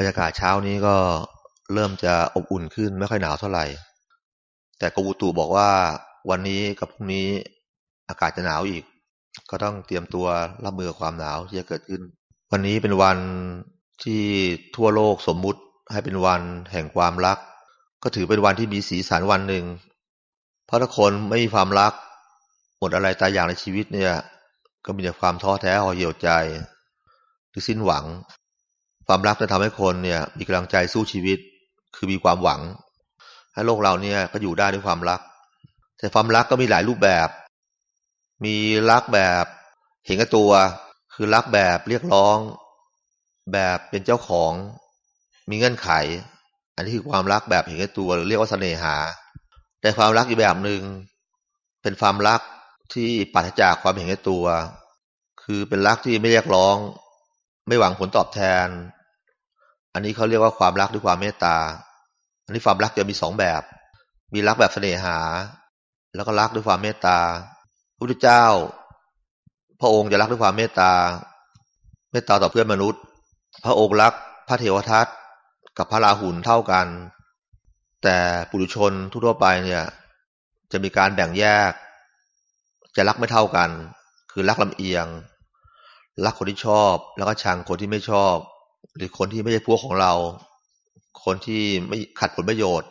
รรยากาศเช้านี้ก็เริ่มจะอบอุ่นขึ้นไม่ค่อยหนาวเท่าไหร่ แต่กบูตูบอกว่าวันนี้กับพรุ่งนี้อากาศจะหนาวอีก ก็ต้องเตรียมตัวรับมือความหนาวที่จะเกิดขึ้น วันนี้เป็นวันที่ทั่วโลกสมมุติให้เป็นวันแห่งความรัก ก็ถือเป็นวันที่มีสีสันวันหนึ่ง เพราะถ้าคนไม่มีความรัก หมดอะไรตายอย่างในชีวิตเนี่ย ก็มีแต่ความท้อแท้ห่อเหี่ยวใจ หรือสิ้นหวัง ความรักจะทำให้คนเนี่ย มีกำลังใจสู้ชีวิต คือมีความหวัง ให้โลกเราเนี่ยก็อยู่ได้ด้วยความรัก แต่ความรักก็มีหลายรูปแบบ มีรักแบบเห็นกับตัว คือรักแบบเรียกร้อง แบบเป็นเจ้าของ มีเงื่อนไข อันนี้คือความรักแบบเห็นกับตัวหรือเรียกว่าเสน่หา แต่ความรักอีกแบบหนึ่งเป็นความรักที่ปัจจากความเห็นแก่ตัว คือเป็นรักที่ไม่เรียกร้อง ไม่หวังผลตอบแทน อันนี้เขาเรียกว่าความรักด้วยความเมตตา อันนี้ความรักจะมีสองแบบ มีรักแบบเสน่หา แล้วก็รักด้วยความเมตตาพระพุทธเจ้า พระองค์จะรักด้วยความเมตตา เมตตาต่อเพื่อนมนุษย์ พระองค์รักพระเทวทัตกับพระราหุลเท่ากัน แต่ปุถุชนทั่วไปเนี่ย จะมีการแบ่งแยก จะรักไม่เท่ากัน คือรักลำเอียง รักคนที่ชอบ แล้วก็ชังคนที่ไม่ชอบ หรือคนที่ไม่ใช่พวกของเรา คนที่ไม่ขัดผลประโยชน์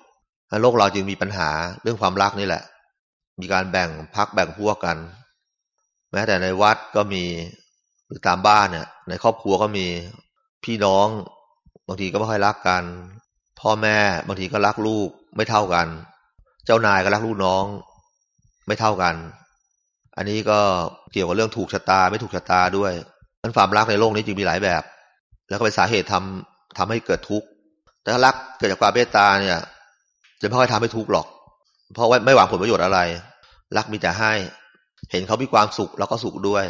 โลกเราจึงมีปัญหาเรื่องความรักนี่แหละ มีการแบ่งพักแบ่งพวกกัน แม้แต่ในวัดก็มีหรือตามบ้านเนี่ย ในครอบครัวก็มีพี่น้อง บางทีก็ไม่ค่อยรักกัน พ่อแม่บางทีก็รักลูกไม่เท่ากัน เจ้านายก็รักลูกน้องไม่เท่ากัน อันนี้ก็เกี่ยวกับเรื่องถูกชะตาไม่ถูกชะตาด้วยนั้นความรักในโลกนี้จึงมีหลายแบบ แล้วก็เป็นสาเหตุทำทำให้เกิดทุกข์แต่ถ้ารักเกิดจากความเมตตาเนี่ย จะไม่ค่อยทำให้ทุกข์หรอก เพราะว่าไม่หวังผลประโยชน์อะไร รักมีแต่ให้ เห็นเขามีความสุขแล้วก็สุขด้วย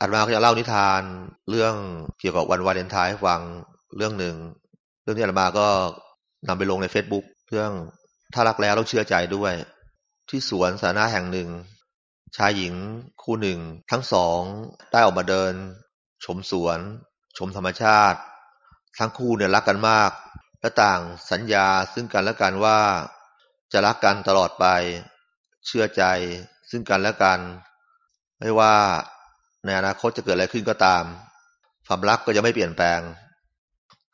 อัตมาก็จะเล่านิทานเรื่องเกี่ยวกับวันวาเลนไทน์ให้ฟังเรื่องหนึ่ง เรื่องที่อัตมาก็นำไปลงในเฟซบุ๊กเรื่องถ้ารักแล้วต้องเชื่อใจด้วย ที่สวนสาธารณะแห่งหนึ่ง ชายหญิงคู่หนึ่ง ทั้งสองได้ออกมาเดิน ชมสวน ชมธรรมชาติ ทั้งคู่เนี่ยรักกันมาก และต่างสัญญาซึ่งกันและกันว่า จะรักกันตลอดไป เชื่อใจซึ่งกันและกัน ไม่ว่าในอนาคตจะเกิดอะไรขึ้นก็ตาม ความรักก็จะไม่เปลี่ยนแปลง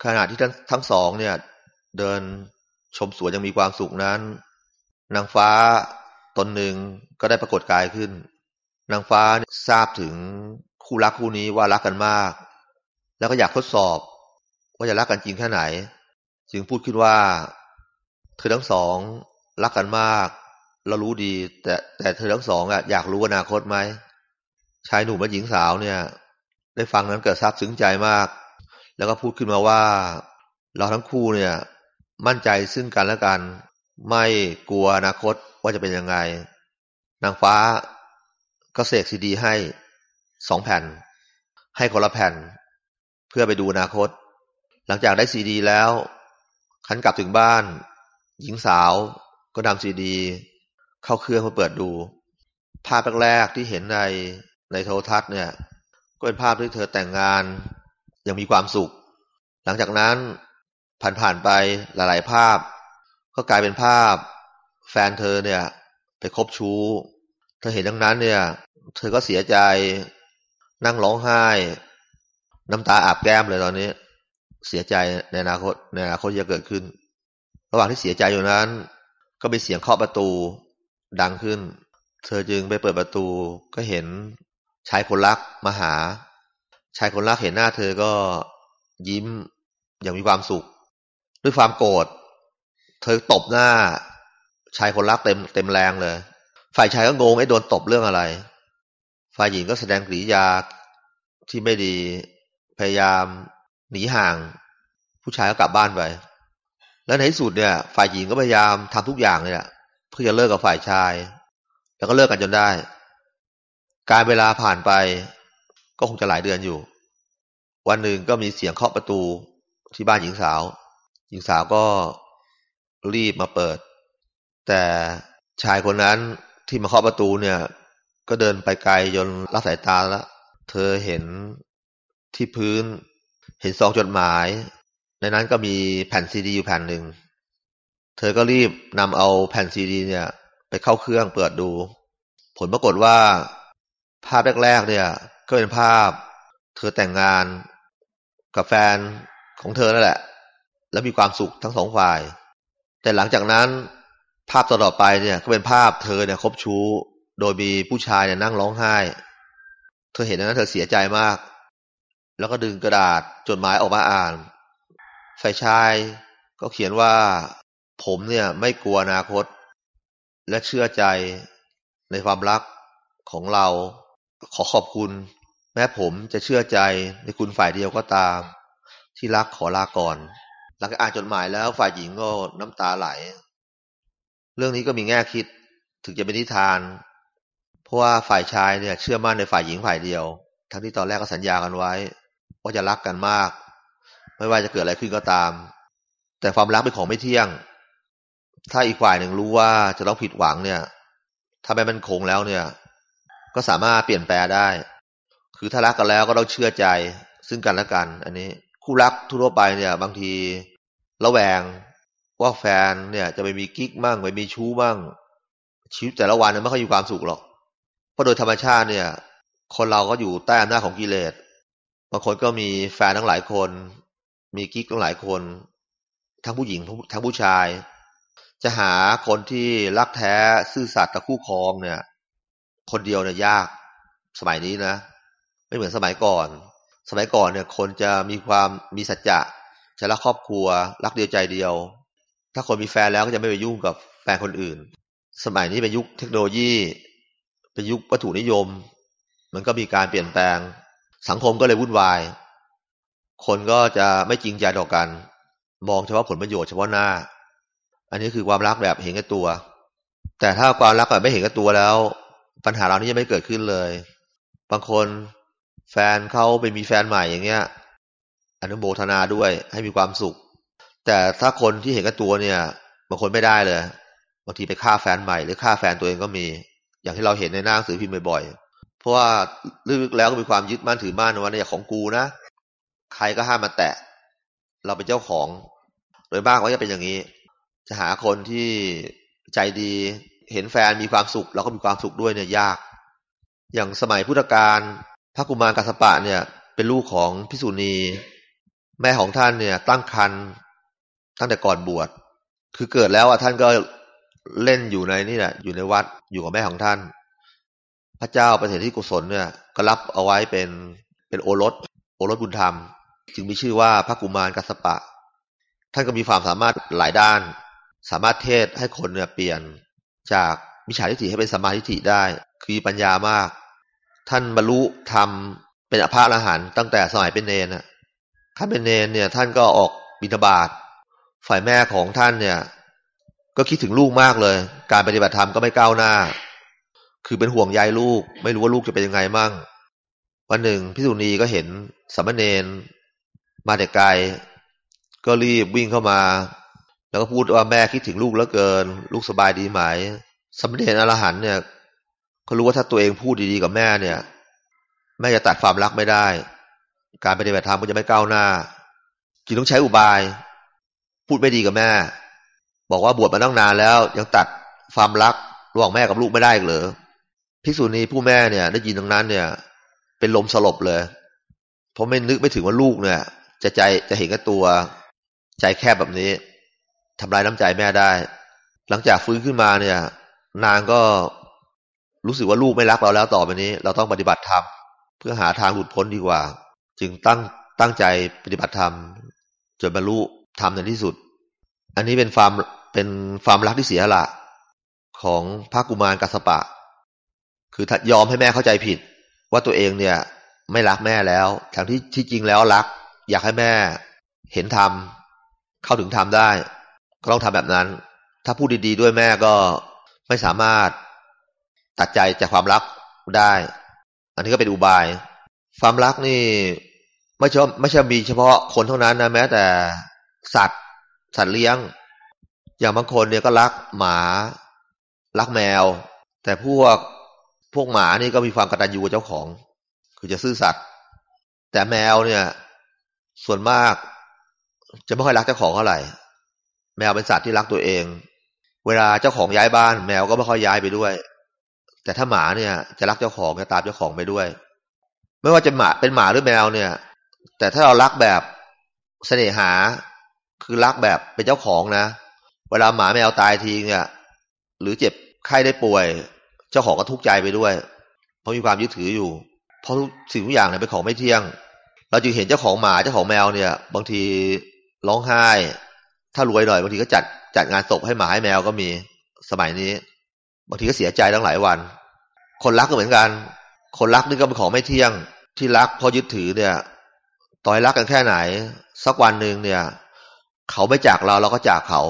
ขณะที่ทั้งทั้งสองเนี่ย เดินชมสวนยังมีความสุขนั้น นางฟ้าตนหนึ่งก็ได้ปรากฏกายขึ้น นางฟ้าทราบถึงคู่รักคู่นี้ว่ารักกันมาก แล้วก็อยากทดสอบว่าจะรักกันจริงแค่ไหน จึงพูดขึ้นว่า เธอทั้งสองรักกันมาก เรารู้ดี แต่แต่เธอทั้งสองอะอยากรู้อนาคตไหมชายหนุ่มและหญิงสาวเนี่ย ได้ฟังนั้นเกิดซาบซึ้งใจมาก แล้วก็พูดขึ้นมาว่า เราทั้งคู่เนี่ย มั่นใจซึ่งกันและกัน ไม่กลัวอนาคตว่าจะเป็นยังไง นางฟ้าก็เสกซีดีให้สองแผ่น ให้คนละแผ่น เพื่อไปดูอนาคต หลังจากได้ซีดีแล้วขันกลับถึงบ้าน หญิงสาวก็นำซีดี เข้าเครื่องมาเปิดดู ภาพแรกๆที่เห็นในในโทรทัศน์เนี่ย ก็เป็นภาพที่เธอแต่งงานยังมีความสุข หลังจากนั้นผ่านๆไปหลายๆภาพ ก็กลายเป็นภาพ แฟนเธอเนี่ย ไปคบชู้ เธอเห็นดังนั้นเนี่ย เธอก็เสียใจนั่งร้องไห้ น้ำตาอาบแก้มเลยตอนนี้ เสียใจในอนาคตในอนาคตจะเกิดขึ้น ระหว่างที่เสียใจอยู่นั้น ก็มีเสียงเคาะประตูดังขึ้น เธอจึงไปเปิดประตูก็เห็นชายคนรักมาหา ชายคนรักเห็นหน้าเธอก็ยิ้มอย่างมีความสุข ด้วยความโกรธเธอตบหน้า ชายคนรักเต็มเต็มแรงเลย ฝ่ายชายก็งงไอ้โดนตบเรื่องอะไร ฝ่ายหญิงก็แสดงกริยาที่ไม่ดี พยายามหนีห่าง ผู้ชายก็กลับบ้านไป แล้วในที่สุดเนี่ย ฝ่ายหญิงก็พยายามทำทุกอย่างเนี่ยเพื่อจะเลิกกับฝ่ายชาย แล้วก็เลิกกันจนได้ การเวลาผ่านไป ก็คงจะหลายเดือนอยู่ วันหนึ่งก็มีเสียงเคาะประตูที่บ้านหญิงสาว หญิงสาวก็รีบมาเปิด แต่ชายคนนั้นที่มาเคาะประตูเนี่ย ก็เดินไปไกลจนละสายตาแล้ว เธอเห็น ที่พื้น เห็นซองจดหมาย ในนั้นก็มีแผ่นซีดีอยู่แผ่นหนึ่ง เธอก็รีบนำเอาแผ่นซีดี เนี่ย ไปเข้าเครื่องเปิดดู ผลปรากฏว่า ภาพแรกๆเนี่ย ก็เป็นภาพ เธอแต่งงานกับแฟนของเธอนั่นแหละ แล้วมีความสุขทั้งสองฝ่าย แต่หลังจากนั้น ภาพต่อไปเนี่ย ก็เป็นภาพเธอเนี่ยคบชู้ โดยมีผู้ชายเนี่ยนั่งร้องไห้ เธอเห็นนั้นเธอเสียใจมาก แล้วก็ดึงกระดาษจดหมายออกมาอ่าน ฝ่ายชายก็เขียนว่า ผมเนี่ยไม่กลัวอนาคต และเชื่อใจในความรักของเรา ขอขอบคุณ แม้ผมจะเชื่อใจในคุณฝ่ายเดียวก็ตาม ที่รักขอลาก่อน หลังจากอ่านจดหมายแล้วฝ่ายหญิงก็น้ำตาไหล เรื่องนี้ก็มีแง่คิดถึงจะเป็นนิทาน เพราะว่าฝ่ายชายเนี่ย เชื่อมั่นในฝ่ายหญิงฝ่ายเดียว ทั้งที่ตอนแรกก็สัญญากันไว้ ว่าจะรักกันมาก ไม่ว่าจะเกิดอะไรขึ้นก็ตาม แต่ความรักเป็นของไม่เที่ยง ถ้าอีกฝ่ายหนึ่งรู้ว่าจะต้องผิดหวังเนี่ย ถ้าไม่มันคงแล้วเนี่ย ก็สามารถเปลี่ยนแปลได้ คือถ้ารักกันแล้วก็ต้องเชื่อใจซึ่งกันและกัน อันนี้คู่รักทั่วไปเนี่ย บางทีระแวงว่าแฟนเนี่ย จะไปมีกิ๊กมั่งไปมีชู้มั่งชีวิตแต่ละวันเนี่ยไม่ค่อยมีความสุขหรอก เพราะโดยธรรมชาติเนี่ย คนเราก็อยู่ใต้อำนาจของกิเลส บางคนก็มีแฟนทั้งหลายคน มีกิ๊กตั้งหลายคน ทั้งผู้หญิงทั้งผู้ชาย จะหาคนที่รักแท้ซื่อสัตย์กับคู่ครองเนี่ย คนเดียวเนี่ยยากสมัยนี้นะ ไม่เหมือนสมัยก่อน สมัยก่อนเนี่ย คนจะมีความมีสัจจะจะรักครอบครัว รักเดียวใจเดียว ถ้าคนมีแฟนแล้วก็จะไม่ไปยุ่งกับแฟนคนอื่น สมัยนี้เป็นยุคเทคโนโลยี เป็นยุควัตถุนิยม มันก็มีการเปลี่ยนแปลง สังคมก็เลยวุ่นวาย คนก็จะไม่จริงใจต่อกัน มองเฉพาะผลประโยชน์เฉพาะหน้า อันนี้คือความรักแบบเห็นกับตัว แต่ถ้าความรักแบบไม่เห็นกับตัวแล้ว ปัญหาเรานี้จะไม่เกิดขึ้นเลย บางคนแฟนเขาไปมีแฟนใหม่อย่างเงี้ย อนุโมทนาด้วยให้มีความสุข แต่ถ้าคนที่เห็นกับตัวเนี่ยบางคนไม่ได้เลยบางทีไปฆ่าแฟนใหม่หรือฆ่าแฟนตัวเองก็มี อย่างที่เราเห็นในหน้าหนังสือพิมพ์บ่อยๆ เพราะว่าลึกๆแล้วก็มีความยึดมั่นถือมั่นว่าเนี่ยของกูนะใครก็ห้ามมาแตะ เราเป็นเจ้าของ โดยมากก็จะเป็นอย่างนี้ จะหาคนที่ใจดีเห็นแฟนมีความสุขเราก็มีความสุขด้วยเนี่ยยาก อย่างสมัยพุทธกาลพระกุมารกัสปะเนี่ย เป็นลูกของพิสุณี แม่ของท่านเนี่ย ตั้งครรภ์ตั้งแต่ก่อนบวชคือเกิดแล้วอะท่านก็เล่นอยู่ในนี่แหละอยู่ในวัดอยู่กับแม่ของท่าน พระเจ้าประเสริฐที่กุศลเนี่ยก็รับเอาไว้เป็นเป็นโอรส โอรสบุญธรรม จึงมีชื่อว่าพระกุมารกัสปะ ท่านก็มีความสามารถหลายด้าน สามารถเทศให้คนเนี่ยเปลี่ยนจากมิจฉาทิฏฐิให้เป็นสมาธิได้ คือปัญญามาก ท่านบรรลุธรรมเป็นอภาอรหันต์ตั้งแต่สมัยเป็นเนนนะท่านเป็นเนนเนี่ย ท่านก็ออกบิณฑบาตฝ่ายแม่ของท่านเนี่ย ก็คิดถึงลูกมากเลย การปฏิบัติธรรมก็ไม่ก้าวหน้า คือเป็นห่วงใยลูก ไม่รู้ว่าลูกจะเป็นยังไงมั่ง วันหนึ่งพิสุณีก็เห็นสมณเณรมาแต่ไกล ก็รีบวิ่งเข้ามา แล้วก็พูดว่าแม่คิดถึงลูกแล้วเกิน ลูกสบายดีไหมสมเด็จอรหันเนี่ยเขารู้ว่าถ้าตัวเองพูดดีๆกับแม่เนี่ย แม่จะตัดความรักไม่ได้ การปฏิบัติธรรมก็จะไม่ก้าวหน้าจึงต้องใช้อุบาย พูดไม่ดีกับแม่ บอกว่าบวชมาตั้งนานแล้ว ยังตัดความรักระหว่างแม่กับลูกไม่ได้เหรอ ภิกษุณีผู้แม่เนี่ย ได้ยินตรงนั้นเนี่ย เป็นลมสลบเลย เพราะไม่นึกไม่ถึงว่าลูกเนี่ย จะใจจะเห็นกับตัว ใจแคบแบบนี้ทำลายน้ำใจแม่ได้ หลังจากฟื้นขึ้นมาเนี่ย นางก็รู้สึกว่าลูกไม่รักเราแล้วต่อไปนี้ เราต้องปฏิบัติธรรมเพื่อหาทางหลุดพ้นดีกว่า จึงตั้งตั้งใจปฏิบัติธรรมจนบรรลุธรรมในที่สุด อันนี้เป็นความเป็นความรักที่เสียละของพระกุมารกัสปะ คือยอมให้แม่เข้าใจผิด ว่าตัวเองเนี่ย ไม่รักแม่แล้วทั้งที่ที่จริงแล้วรัก อยากให้แม่ เห็นธรรมเข้าถึงธรรมได้ ก็ต้องทำแบบนั้น ถ้าพูดดีๆด้วยแม่ก็ไม่สามารถตัดใจจากความรักได้ อันนี้ก็เป็นอุบาย ความรักนี่ ไม่ใช่ไม่ใช่มีเฉพาะคนเท่านั้นนะแม้แต่สัตว์ สัตว์เลี้ยง อย่างบางคนเนี่ยก็รักหมา รักแมว แต่พวก พวกหมานี่ก็มีความกตัญญูกับเจ้าของ คือจะซื่อสัตย์แต่แมวเนี่ย ส่วนมาก จะไม่ค่อยรักเจ้าของเท่าไหร่ แมวเป็นสัตว์ที่รักตัวเอง เวลาเจ้าของย้ายบ้าน แมวก็ไม่ค่อยย้ายไปด้วย แต่ถ้าหมาเนี่ย จะรักเจ้าของจะตามเจ้าของไปด้วย ไม่ว่าจะหมาเป็นหมาหรือแมวเนี่ย แต่ถ้าเรารักแบบเสน่หา คือรักแบบเป็นเจ้าของนะ เวลาหมาแมวตายทีเนี่ย หรือเจ็บไข้ได้ป่วย เจ้าของก็ทุกข์ใจไปด้วย เพราะมีความยึดถืออยู่ เพราะสิ่งทุกอย่างเนี่ยเป็นของไม่เที่ยง เราจึงเห็นเจ้าของหมาเจ้าของแมวเนี่ย บางทีร้องไห้ ถ้ารวยหน่อยบางทีก็จัดจัดงานศพให้หมาให้แมวก็มีสมัยนี้ บางทีก็เสียใจตั้งหลายวัน คนรักก็เหมือนกัน คนรักนี่ก็เป็นของไม่เที่ยง ที่รักพราะยึดถือเนี่ยต่อยรักกันแค่ไหน สักวันหนึ่งเนี่ย เขาไม่จากเราเราก็จากเขา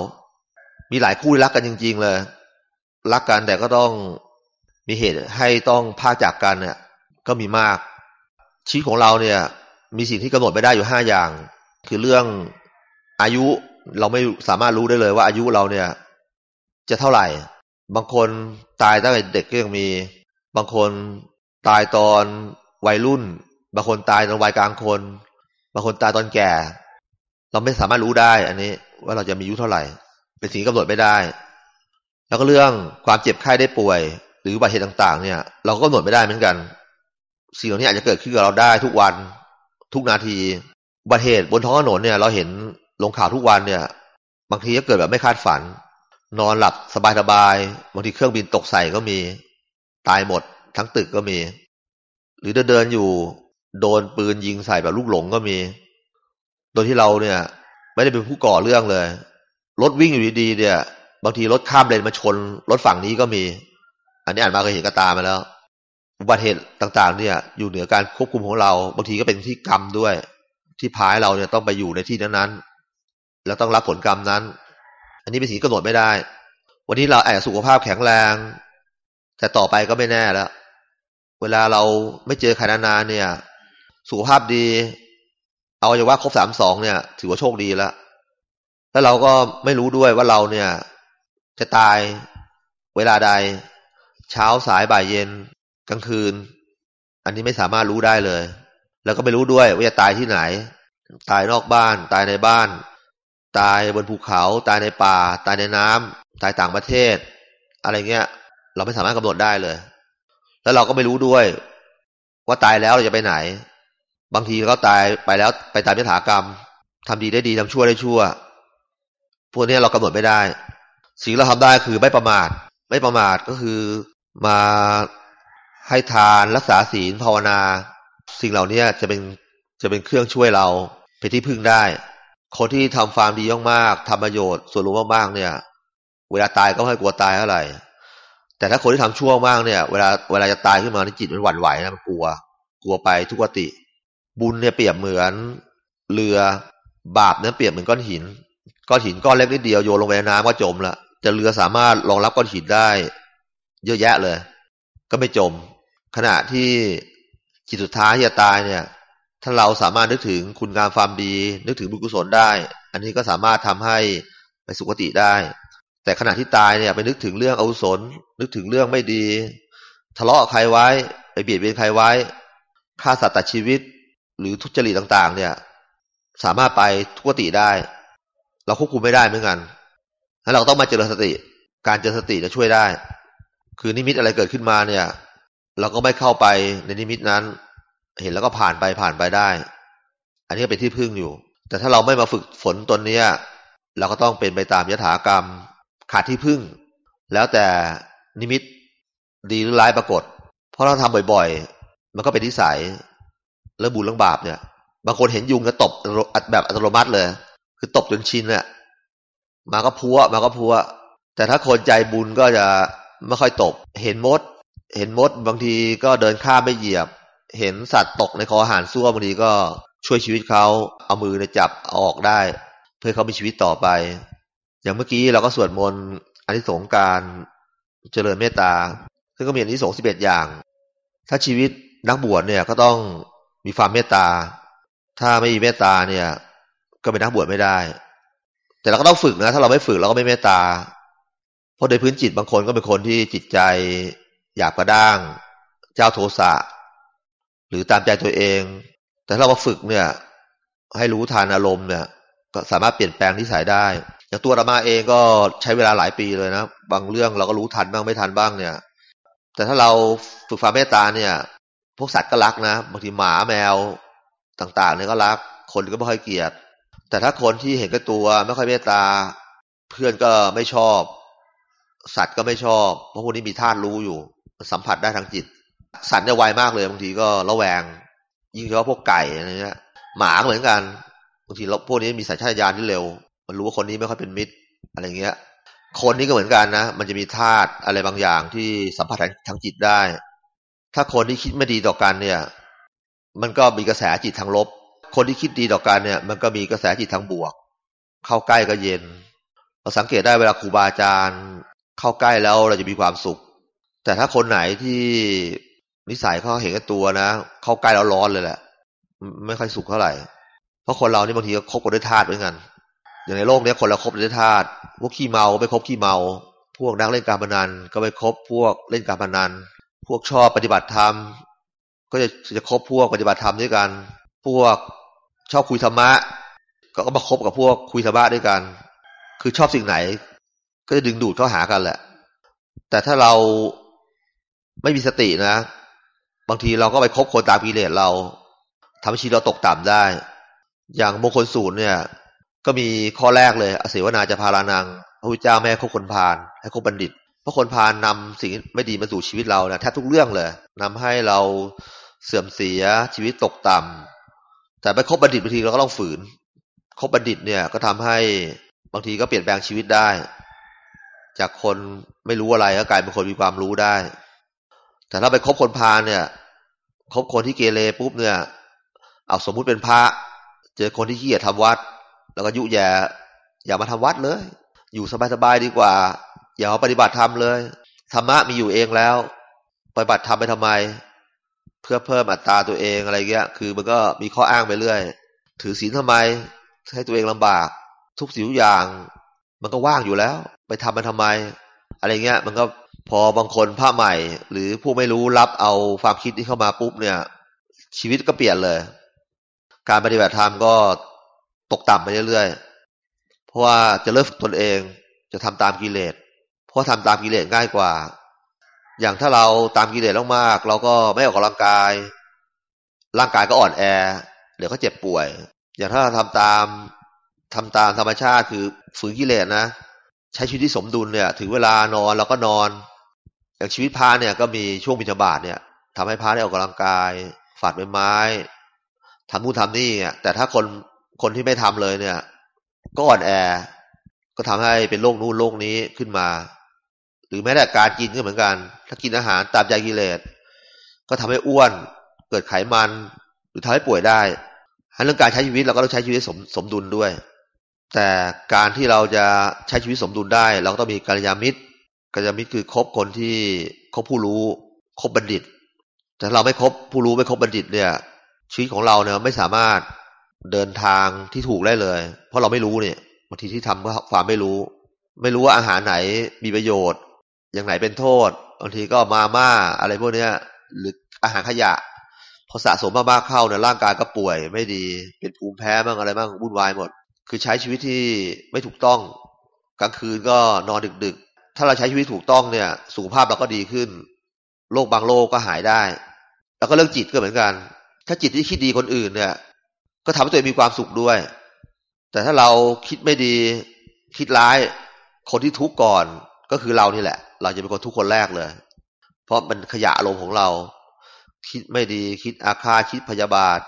มีหลายคู่รักกันจริง ๆ เลย รักกันแต่ก็ต้อง มีเหตุให้ต้องพาจากกันเนี่ยก็มีมาก ชีวิตของเราเนี่ย มีสิ่งที่กำหนดไม่ได้อยู่ห้าอย่าง คือเรื่องอายุเราไม่สามารถรู้ได้เลยว่าอายุเราเนี่ย จะเท่าไหร่ บางคนตายตั้งแต่เด็กก็ยังมี บางคนตายตอนวัยรุ่น บางคนตายตอนวัยกลางคน บางคนตายตอนแก่ เราไม่สามารถรู้ได้ อันนี้ ว่าเราจะมีอายุเท่าไหร่ เป็นสิ่งกำหนดไม่ได้ แล้วก็เรื่องความเจ็บไข้ได้ป่วย หรืออุบัติเหตุต่าง ๆ เนี่ย เราก็กำหนดไม่ได้เหมือนกัน สิ่งเหล่านี้อาจจะเกิดขึ้นกับเราได้ทุกวันทุกนาทีอุบัติเหตุบนท้องถนนเนี่ย เราเห็นลงข่าวทุกวันเนี่ย บางทีก็เกิดแบบไม่คาดฝัน นอนหลับสบายๆบางทีเครื่องบินตกใส่ก็มี ตายหมดทั้งตึกก็มี หรือเดินเดินอยู่ โดนปืนยิงใส่แบบลูกหลงก็มี โดยที่เราเนี่ย ไม่ได้เป็นผู้ก่อเรื่องเลยรถวิ่งอยู่ดีๆเนี่ย บางทีรถข้ามเลนมาชนรถฝั่งนี้ก็มี อันนี้อ่านมาเคยเห็นกระตามาแล้ว อุบัติเหตุต่าง ๆ เนี่ย อยู่เหนือการควบคุมของเรา บางทีก็เป็นที่กรรมด้วย ที่พายเราเนี่ยต้องไปอยู่ในที่นั้นๆ แล้วต้องรับผลกรรมนั้น อันนี้เป็นสิ่งกำหนดไม่ได้ วันนี้เราแอบสุขภาพแข็งแรง แต่ต่อไปก็ไม่แน่แล้ว เวลาเราไม่เจอใครนานๆเนี่ย สุขภาพดีเอาอย่าว่าครบสามสองเนี่ย ถือว่าโชคดีแล้วแล้วเราก็ไม่รู้ด้วยว่าเราเนี่ย จะตายเวลาใด เช้าสายบ่ายเย็นกลางคืน อันนี้ไม่สามารถรู้ได้เลย แล้วก็ไม่รู้ด้วยว่าจะตายที่ไหน ตายนอกบ้าน ตายในบ้าน ตายบนภูเขา ตายในป่า ตายในน้ำตายต่างประเทศ อะไรเงี้ย เราไม่สามารถกำหนดได้เลย แล้วเราก็ไม่รู้ด้วย ว่าตายแล้วเราจะไปไหน บางทีก็ตายไปแล้วไปตามยถากรรมทำดีได้ดีทำชั่วได้ชั่วพวกนี้เรากำหนดไม่ได้ สิ่งเราทำได้คือไม่ประมาท ไม่ประมาทก็คือ มาให้ทานรักษาศีลภาวนา สิ่งเหล่านี้จะเป็นจะเป็นเครื่องช่วยเราเป็นที่พึ่งได้ คนที่ทำฟาร์มดีมากๆทำประโยชน์ส่วนรวมมากๆเนี่ย เวลาตายก็ไม่กลัวตายเท่าไหร่แต่ถ้าคนที่ทำชั่วมากเนี่ย เวลาเวลาจะตายขึ้นมาในจิตมันหวั่นไหวนะมันกลัว กลัวไปทุกวติ บุญเนี่ยเปรียบเหมือนเรือบาปเนี่ยเปรียบเหมือนก้อนหิน ก้อนหินก้อนเล็กนิดเดียวโยนลงไปในน้ำก็จมละจะเรือสามารถรองรับก้อนหินได้ เยอะแยะเลย ก็ไม่จม ขณะที่จิตสุดท้ายจะตายเนี่ย ถ้าเราสามารถนึกถึงคุณงามความดี นึกถึงบุญกุศลได้ อันนี้ก็สามารถทำให้ไปสุคติได้ แต่ขณะที่ตายเนี่ยไปนึกถึงเรื่องอกุศลนึกถึงเรื่องไม่ดี ทะเลาะใครไว้ ไปเบียดเบียนใครไว้ฆ่าสัตว์ตัดชีวิต หรือทุจริตต่าง ๆ เนี่ย สามารถไปทุกติได้ เราควบคุมไม่ได้เหมือนกันแล้วเราต้องมาเจริญสติ การเจริญสติจะช่วยได้ คือนิมิตอะไรเกิดขึ้นมาเนี่ย เราก็ไม่เข้าไปในนิมิตนั้น เห็นแล้วก็ผ่านไปผ่านไปได้ อันนี้เป็นที่พึ่งอยู่ แต่ถ้าเราไม่มาฝึกฝนตนเนี้ย เราก็ต้องเป็นไปตามยถากรรม ขาดที่พึ่ง แล้วแต่นิมิตดีหรือร้ายปรากฏ เพราะเราทำบ่อยๆ มันก็เป็นนิสัยแล้วบุญเรื่องบาปเนี่ย บางคนเห็นยุงก็ตบแบบอัตโนมัติเลย คือตบจนชินเนี่ยมาก็พัวมาก็พัว แต่ถ้าคนใจบุญก็จะ ไม่ค่อยตบ เห็นมด เห็นมดบางทีก็เดินข้ามไม่เหยียบ เห็นสัตว์ตกในคอหานซั่วบางทีก็ช่วยชีวิตเขาเอามือในจับออกได้ เพื่อเขามีชีวิตต่อไป อย่างเมื่อกี้เราก็สวดมนต์อนิสงการเจริญเมตตาซึ่งก็มีอนิสงส์สิบเอ็ดอย่าง ถ้าชีวิตนักบวชเนี่ยก็ต้องมีความเมตตา ถ้าไม่มีเมตตาเนี่ย ก็เป็นนักบวชไม่ได้ แต่เราก็ต้องฝึกนะ ถ้าเราไม่ฝึกเราก็ไม่เมตตา ราะโดยพื้นจิตบางคนก็เป็นคนที่จิตใจหยาบกระด้าง เจ้าโทสะหรือตามใจตัวเอง แต่ถ้าเรามาฝึกเนี่ย ให้รู้ทานอารมณ์เนี่ย ก็สามารถเปลี่ยนแปลงนิสัยได้อย่างตัวเรามาเองก็ใช้เวลาหลายปีเลยนะบางเรื่องเราก็รู้ทันบ้างไม่ทันบ้างเนี่ย แต่ถ้าเราฝึกความเมตตาเนี่ย พวกสัตว์ก็รักนะบางทีหมาแมวต่างๆเนี่ยก็รัก คนก็ไม่ค่อยเกลียด แต่ถ้าคนที่เห็นกับตัวไม่ค่อยเมตตา เพื่อนก็ไม่ชอบ สัตว์ก็ไม่ชอบ เพราะพวกนี้มีธาตุรู้อยู่ สัมผัสได้ทางจิต สัตว์เนี่ยไวมากเลยบางทีก็ระแวง ยิ่งเฉพาะพวกไก่อะไรเงี้ยหมาเหมือนกันบางทีพวกนี้มีสัญชาตญาณที่เร็ว มันรู้ว่าคนนี้ไม่ค่อยเป็นมิตรอะไรเงี้ย คนนี้ก็เหมือนกันนะ มันจะมีธาตุอะไรบางอย่างที่สัมผัสทางจิตได้ ถ้าคนที่คิดไม่ดีต่อกันเนี่ย มันก็มีกระแสจิตทางลบ คนที่คิดดีต่อกันเนี่ย มันก็มีกระแสจิตทางบวก เข้าใกล้ก็เย็น เราสังเกตได้เวลาครูบาอาจารย์ เข้าใกล้แล้วเราจะมีความสุข แต่ถ้าคนไหนที่นิสัยเขาเห็นกับตัวนะ เข้าใกล้แล้วร้อนเลยแหละ ไม่ค่อยสุขเท่าไหร่ เพราะคนเรานี่บางทีก็คบกันด้วยธาตุเหมือนกัน อย่างในโลกนี้คนเราคบด้วยธาตุพวกขี้เมาไปคบขี้เมา พวกนักเล่นการพนันก็ไปคบพวกเล่นการพนัน พวกชอบปฏิบัติธรรม ก็จะจะคบพวกปฏิบัติธรรมด้วยกัน พวกชอบคุยธรรมะ ก็มาคบกับพวกคุยธรรมะด้วยกัน คือชอบสิ่งไหน ก็จะดึงดูดเข้าหากันแหละ แต่ถ้าเราไม่มีสตินะ บางทีเราก็ไปคบคนตามกิเลสเราทำให้ชีวิตเราตกต่ำได้ อย่างมงคลสูตรเนี่ย ก็มีข้อแรกเลยอเสวนาจะพารานังพระพุทธเจ้าแม่คบคนพาลให้คบบัณฑิต เพราะคนพาลนำสิ่งไม่ดีมาสู่ชีวิตเรานะแทบทุกเรื่องเลยนำให้เราเสื่อมเสียชีวิตตกต่ำแต่ไปคบบัณฑิตบางทีเราก็ต้องฝืนคบบัณฑิตเนี่ยก็ทำให้บางทีก็เปลี่ยนแปลงชีวิตได้ จากคนไม่รู้อะไรก็กลายเป็นคนมีความรู้ได้ แต่ถ้าไปคบคนพาลเนี่ยคบคนที่เกเรปุ๊บเนี่ย เอาสมมุติเป็นพระ เจอคนที่ขี้เกียจทำวัด แล้วก็ยุแย่อย่ามาทำวัดเลย อยู่สบายๆดีกว่า อย่ามาปฏิบัติธรรมเลยธรรมะมีอยู่เองแล้ว ปฏิบัติธรรมไปทำไม เพื่อเพิ่มอัตราตัวเองอะไรเงี้ย คือมันก็มีข้ออ้างไปเรื่อย ถือศีลทำไม ให้ตัวเองลำบาก ทุกสิ่งทุกอย่าง มันก็ว่างอยู่แล้ว ไปทำมันทำไม อะไรเงี้ย มันก็พอบางคนผ้าใหม่ หรือผู้ไม่รู้รับเอาความคิดที่เข้ามาปุ๊บเนี่ย ชีวิตก็เปลี่ยนเลย การปฏิบัติธรรมก็ตกต่ำไปเรื่อยๆ เพราะว่าจะเลิกฝึกตนเองจะทำตามกิเลส เพราะทำตามกิเลสง่ายกว่า อย่างถ้าเราตามกิเลสมากๆเราก็ไม่ออกกำลังกาย ร่างกายก็อ่อนแอ เดี๋ยวก็เจ็บป่วย อย่างถ้าเราทำตาม ทำตามธรรมชาติคือฝืนกิเลสนะ ใช้ชีวิตที่สมดุลเนี่ย ถึงเวลานอนเราก็นอน อย่างชีวิตพาเนี่ยก็มีช่วงบิณฑบาตเนี่ยทำให้พาได้ออกกำลังกายฝาดใบไม้ทำนู่นทำนี่อะแต่ถ้าคนคนที่ไม่ทำเลยเนี่ย ก็อ่อนแอก็ทำให้เป็นโรคนู่นโรคนี้ขึ้นมา หรือแม้แต่การกินก็เหมือนกัน ถ้ากินอาหารตามใจกิเลสก็ทำให้อ้วนเกิดไขมัน หรือทำให้ป่วยได้เรื่องการใช้ชีวิตเราก็ต้องใช้ชีวิตสมสมดุลด้วย แต่การที่เราจะใช้ชีวิตสมดุลได้ เราก็ต้องมีกัลยาณมิตรกัลยาณมิตรคือคบคนที่คบผู้รู้คบบัณฑิต แต่เราไม่คบผู้รู้ไม่คบบัณฑิตเนี่ย ชีวิตของเราเนี่ยไม่สามารถเดินทางที่ถูกได้เลย เพราะเราไม่รู้เนี่ยบางทีที่ทำเพราะความไม่รู้ ไม่รู้ว่าอาหารไหนมีประโยชน์ อย่างไหนเป็นโทษบางทีก็มาม่าอะไรพวกเนี้ย หรืออาหารขยะ พอสะสมมากๆเข้าเนี่ยร่างกายก็ป่วย ไม่ดีเป็นภูมิแพ้บ้างอะไรบ้างวุ่นวายหมด คือใช้ชีวิตที่ไม่ถูกต้อง กลางคืนก็นอนดึก ๆ ถ้าเราใช้ชีวิตถูกต้องเนี่ย สุขภาพเราก็ดีขึ้น โรคบางโรคก็หายได้ แล้วก็เรื่องจิตก็เหมือนกัน ถ้าจิตที่คิดดีคนอื่นเนี่ย ก็ทำให้ตัวเองมีความสุขด้วย แต่ถ้าเราคิดไม่ดี คิดร้าย คนที่ทุกข์ก่อนก็คือเรานี่แหละ เราจะเป็นคนทุกข์คนแรกเลย เพราะมันขยะอารมณ์ของเรา คิดไม่ดี คิดอาฆาต คิดพยาบาท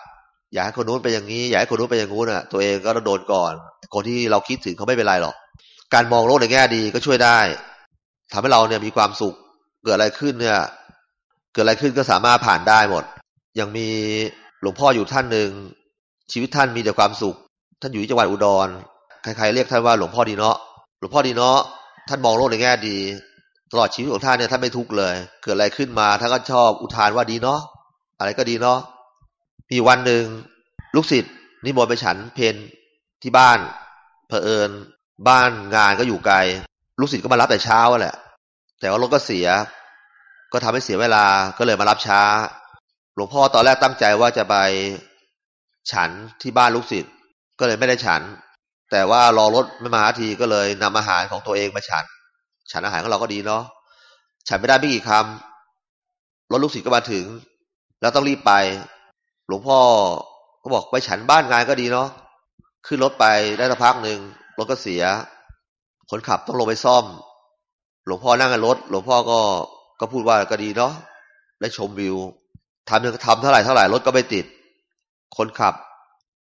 อยากให้คนนู้นไปอย่างนี้อยากให้คนนู้นไปอย่างนู้นอะ ตัวเองก็โดนก่อน คนที่เราคิดถึงเขาไม่เป็นไรหรอก การมองโลกในแง่ดีก็ช่วยได้ทำให้เราเนี่ยมีความสุข เกิดอะไรขึ้นเนี่ย เกิดอะไรขึ้นก็สามารถผ่านได้หมด ยังมีหลวงพ่ออยู่ท่านหนึ่งชีวิตท่านมีแต่ความสุข ท่านอยู่ที่จังหวัดอุดร ใครๆเรียกท่านว่าหลวงพ่อดีเนาะ หลวงพ่อดีเนาะ ท่านมองโลกในแง่ดี ตลอดชีวิตของท่านเนี่ยท่านไม่ทุกข์เลย เกิดอะไรขึ้นมาท่านก็ชอบอุทานว่าดีเนาะ อะไรก็ดีเนาะ มีวันหนึ่งลูกศิษย์นิมนต์ไปฉันเพนที่บ้านเผอิญ บ้านงานก็อยู่ไกล ลูกศิษย์ก็มารับแต่เช้าแหละ แต่ว่ารถก็เสีย ก็ทำให้เสียเวลาก็เลยมารับช้า หลวงพ่อตอนแรกตั้งใจว่าจะไปฉันที่บ้านลูกศิษย์ก็เลยไม่ได้ฉัน แต่ว่ารอรถไม่มาทีก็เลยนำอาหารของตัวเองมาฉัน ฉันอาหารของเราก็ดีเนาะฉันไม่ได้ไม่กี่คำรถลูกศิษย์ก็มาถึง แล้วต้องรีบไป หลวงพ่อก็บอกไปฉันบ้านงานก็ดีเนาะขึ้นรถไปได้สักพักหนึ่งรถก็เสีย คนขับต้องลงไปซ่อม หลวงพ่อนั่งในรถ หลวงพ่อก็ก็พูดว่าก็ดีเนาะได้ชมวิวทำทำเท่าไหร่เท่าไหร่รถก็ไม่ติด คนขับ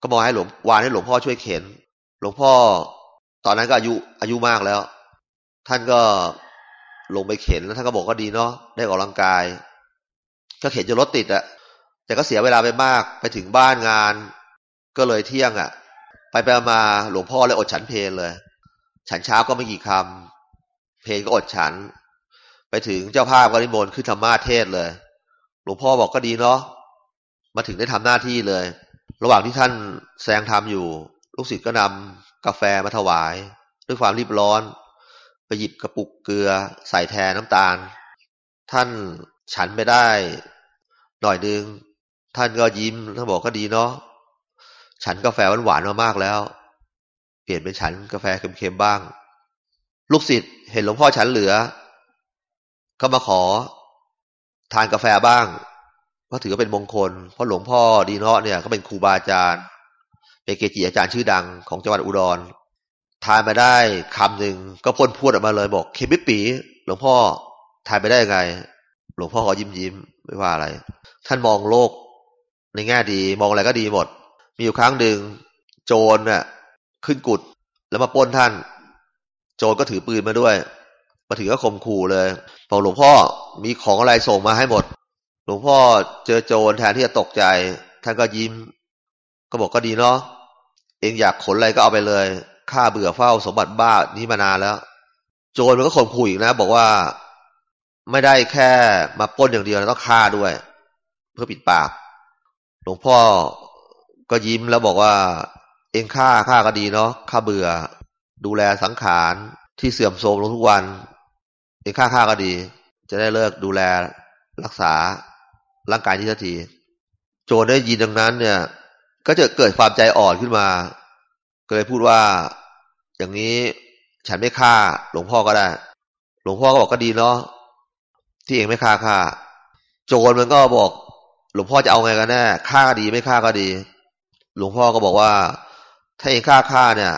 ก็บอกให้หลวงวานให้หลวงพ่อช่วยเข็น หลวงพ่อ ตอนนั้นก็อายุอายุมากแล้ว ท่านก็ลงไปเข็นแล้วท่านก็บอกก็ดีเนาะได้ออกกำลังกาย ก็เข็นจนรถติดอะ แต่ก็เสียเวลาไปมากไปถึงบ้านงาน ก็เลยเที่ยงอะไปไปมาหลวงพ่อเลยอดฉันเพลเลย ฉันเช้าก็ไม่กี่คำเพลก็อดฉัน ไปถึงเจ้าภาพก็นิมนต์ขึ้นธรรมาเทศเลย หลวงพ่อบอกก็ดีเนาะมาถึงได้ทำหน้าที่เลย ระหว่างที่ท่านแสดงธรรมอยู่ ลูกศิษย์ก็นำกาแฟมาถวาย ด้วยความรีบร้อน ไปหยิบกระปุกเกลือ ใส่แทนน้ำตาล ท่านฉันไปได้หน่อยนึง ท่านก็ยิ้มท่านบอกก็ดีเนาะฉันกาแฟหวานๆมามากแล้ว เปลี่ยนเป็นฉันกาแฟเค็มๆบ้าง ลูกศิษย์เห็นหลวงพ่อฉันเหลือ ก็มาขอ ทานกาแฟบ้างเพราะถือว่าเป็นมงคล เพราะหลวงพ่อดีเนาะเนี่ยก็เป็นครูบาอาจารย์เป็นเกจิอาจารย์ชื่อดังของจังหวัดอุดรทานมาได้คำหนึ่งก็พ่นพูดออกมาเลยบอกเค็มไม่ปีหลวงพ่อทานไปได้ยังไง หลวงพ่อก็ยิ้มยิ้มไม่ว่าอะไร ท่านมองโลก ในแง่ดีมองอะไรก็ดีหมด มีอยู่ครั้งหนึ่งโจรน่ะขึ้นกุดแล้วมาป้นท่าน โจรก็ถือปืนมาด้วย มาถึงก็ข่มขู่เลยบอกหลวงพ่อมีของอะไรส่งมาให้หมด หลวงพ่อเจอโจรแทนที่จะตกใจ ท่านก็ยิ้ม ก็บอกก็ดีเนาะเองอยากขนอะไรก็เอาไปเลยข้าเบื่อเฝ้าสมบัติบ้านี้มานานแล้ว โจรมันก็ข่มขู่อีกนะ บอกว่า ไม่ได้แค่มาป้นอย่างเดียวต้องฆ่าด้วย เพื่อปิดปาก ลวงพ่อก็ยิ้มแล้วบอกว่า เองฆ่าฆ่าก็ดีเนาะข้าเบื่อ ดูแลสังขารที่เสื่อมโทรมลงทุกวัน เองฆ่าฆ่าก็ดี จะได้เลิกดูแลรักษาร่างกายที่ทันที โจรได้ยินดังนั้น เนี่ย ก็จะเกิดความใจอ่อนขึ้นมา ก็เลยพูดว่า อย่างนี้ฉันไม่ฆ่า หลวงพ่อก็ได้ หลวงพ่อก็บอกก็ดีเนาะที่เองไม่ฆ่าฆ่า โจรมันก็บอก หลวงพ่อจะเอาไงกันแน่ฆ่าก็ดีไม่ฆ่าก็ดี หลวงพ่อก็บอกว่า ถ้าเองฆ่าฆ่าเนี่ย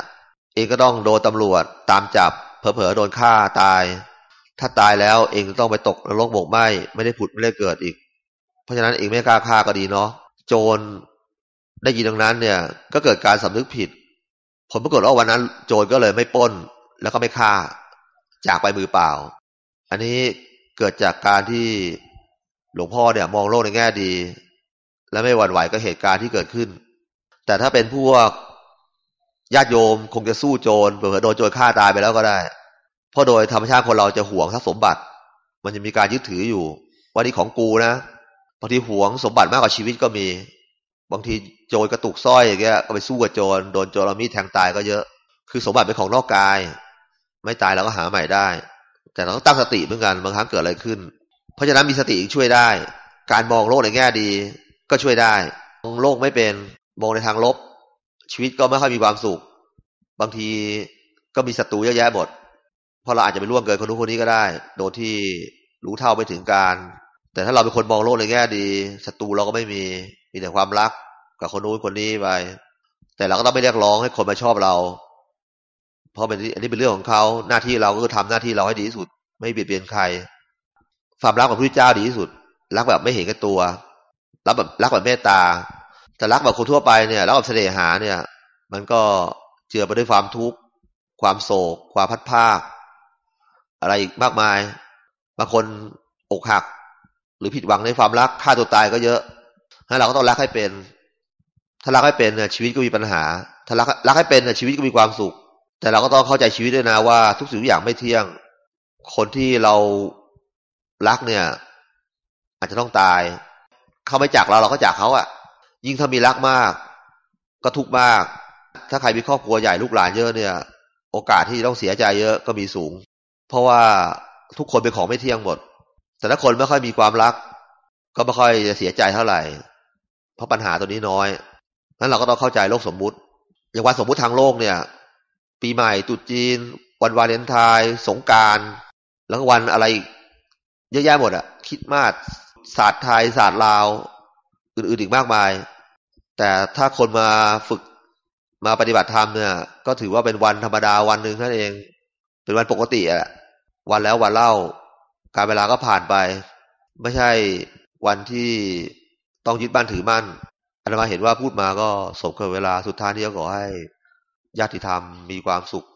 เองก็ต้องโดนตำรวจตามจับเผลอๆโดนฆ่าตาย ถ้าตายแล้วเองต้องไปตกนรกบกไหมไม่ได้ผุดไม่ได้เกิดอีก เพราะฉะนั้นเองไม่กล้าฆ่าก็ดีเนาะโจรได้ยินดังนั้นเนี่ย ก็เกิดการสำนึกผิด ผลปรากฏว่าวันนั้น โจรก็เลยไม่ป้น แล้วก็ไม่ฆ่า จากไปมือเปล่า อันนี้เกิดจากการที่ หลวงพ่อเนี่ย มองโลกในแง่ดี และไม่หวั่นไหวกับเหตุการณ์ที่เกิดขึ้น แต่ถ้าเป็นพวกญาติโยมคงจะสู้โจรเผื่อโดนโจรฆ่าตายไปแล้วก็ได้ เพราะโดยธรรมชาติคนเราจะหวงทรัพย์สมบัติ มันจะมีการยึดถืออยู่ ว่านี่ของกูนะบางทีหวงสมบัติมากกว่าชีวิตก็มี บางทีโจรกระตุกสร้อยอย่างเงี้ยก็ไปสู้กับโจรโดนโจรเอามีดแทงตายก็เยอะ คือสมบัติเป็นของนอกกาย ไม่ตายเราก็หาใหม่ได้ แต่เราต้องตั้งสติเหมือนกันบางครั้งเกิดอะไรขึ้น เพราะฉะนั้นมีสติช่วยได้ การมองโลกในแง่ดีก็ช่วยได้ มองโลกไม่เป็นมองในทางลบ ชีวิตก็ไม่ค่อยมีความสุข บางทีก็มีศัตรูเยอะแยะหมดเพราะเราอาจจะไปล่วงเกินคนนู้นคนนี้ก็ได้ โดยที่รู้เท่าไม่ถึงการ แต่ถ้าเราเป็นคนมองโลกในแง่ดีศัตรูเราก็ไม่มีมีแต่ความรักกับคนนู้นคนนี้ไปแต่เราก็ต้องไม่เรียกร้องให้คนมาชอบเรา เพราะเป็นอันนี้เป็นเรื่องของเขาหน้าที่เราก็คือทำหน้าที่เราให้ดีที่สุด ไม่เบียดเบียนใคร ความรักของพระเจ้าดีที่สุด รักแบบไม่เห็นแก่ตัว รักแบบรักแบบเมตตา แต่รักแบบคนทั่วไปเนี่ย รักแบบเสน่หาเนี่ย มันก็เจือไปด้วยความทุกข์ ความโศก ความพัดภาค อะไรอีกมากมาย บางคนอกหัก หรือผิดหวังในความรักฆ่าตัวตายก็เยอะให้เราก็ต้องรักให้เป็น ถ้ารักให้เป็นเนี่ยชีวิตก็มีปัญหา ถ้ารักรักให้เป็นเนี่ยชีวิตก็มีความสุข แต่เราก็ต้องเข้าใจชีวิตด้วยนะว่าทุกสิ่งทุกอย่างไม่เที่ยง คนที่เรา รักเนี่ย อาจจะต้องตาย เขาไม่จากเราเราก็จากเขาอะ่ะ ยิ่งถ้ามีรักมาก ก็ทุกมาก ถ้าใครมีครอบครัวใหญ่ลูกหลานเยอะเนี่ย โอกาสที่ต้องเสียใจเยอะก็มีสูง เพราะว่าทุกคนเป็นของไม่เที่ยงหมด แต่ถ้าคนไม่ค่อยมีความรัก ก็ไม่ค่อยจะเสียใจเท่าไหร่ เพราะปัญหาตัวนี้น้อยนั้นเราก็ต้องเข้าใจโลกสมมุติ อย่างวันสมมุติทางโลกเนี่ย ปีใหม่ตรุษจีน วันวาเลนไทน์สงการ แล้วก็วันอะไร เยอะแยะหมดอะคิดมากศาสตร์ไทยศาสตร์ลาว อื่นๆอีกมากมาย แต่ถ้าคนมาฝึกมาปฏิบัติธรรมเนี่ย ก็ถือว่าเป็นวันธรรมดาวันหนึ่งนั่นเอง เป็นวันปกติอะวันแล้ววันเล่า การเวลาก็ผ่านไป ไม่ใช่วันที่ต้องยึดบ้านถือมั่นอาตมาเห็นว่าพูดมาก็สมกับเวลาสุดท้ายนี้ก็ขอให้ญาติธรรมมีความสุข